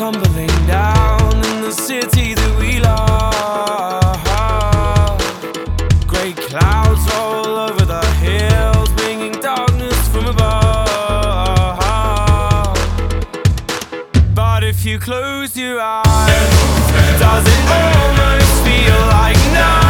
tumbling down in the city that we love. Great clouds all over the hills, bringing darkness from above. But if you close your eyes, does it almost feel like night?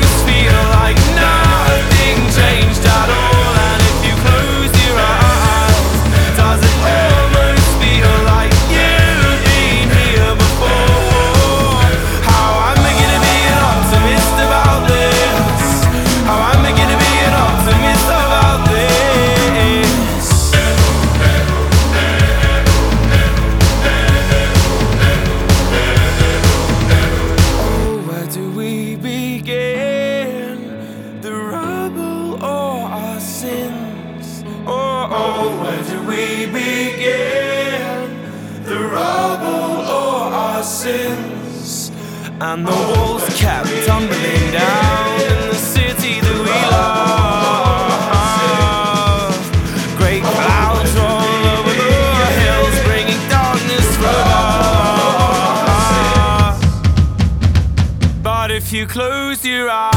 Where do we begin? The rubble or our sins? And the walls kept tumbling down in the city that we love. Great clouds roll over the hills, bringing darkness from us. But if you close your eyes.